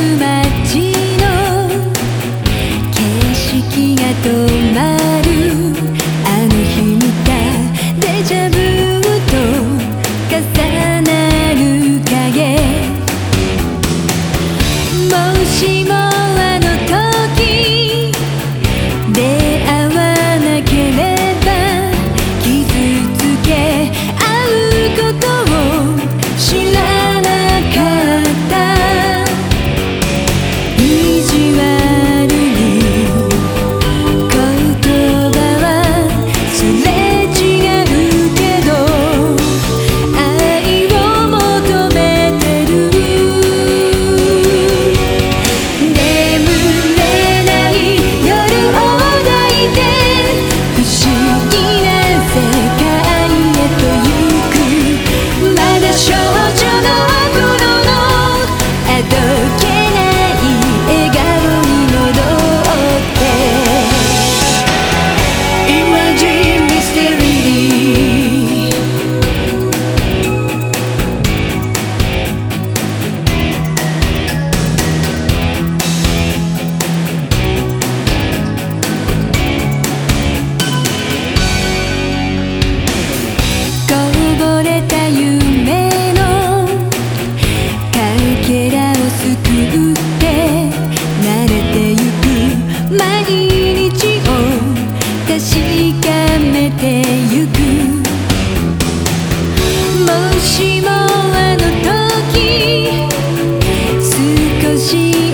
街の景色が遠 de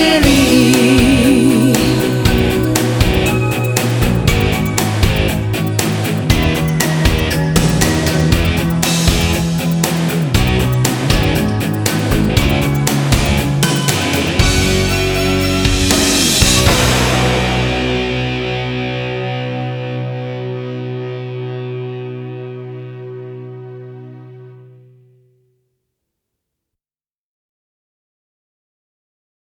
believe